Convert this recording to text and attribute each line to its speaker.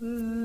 Speaker 1: Mm,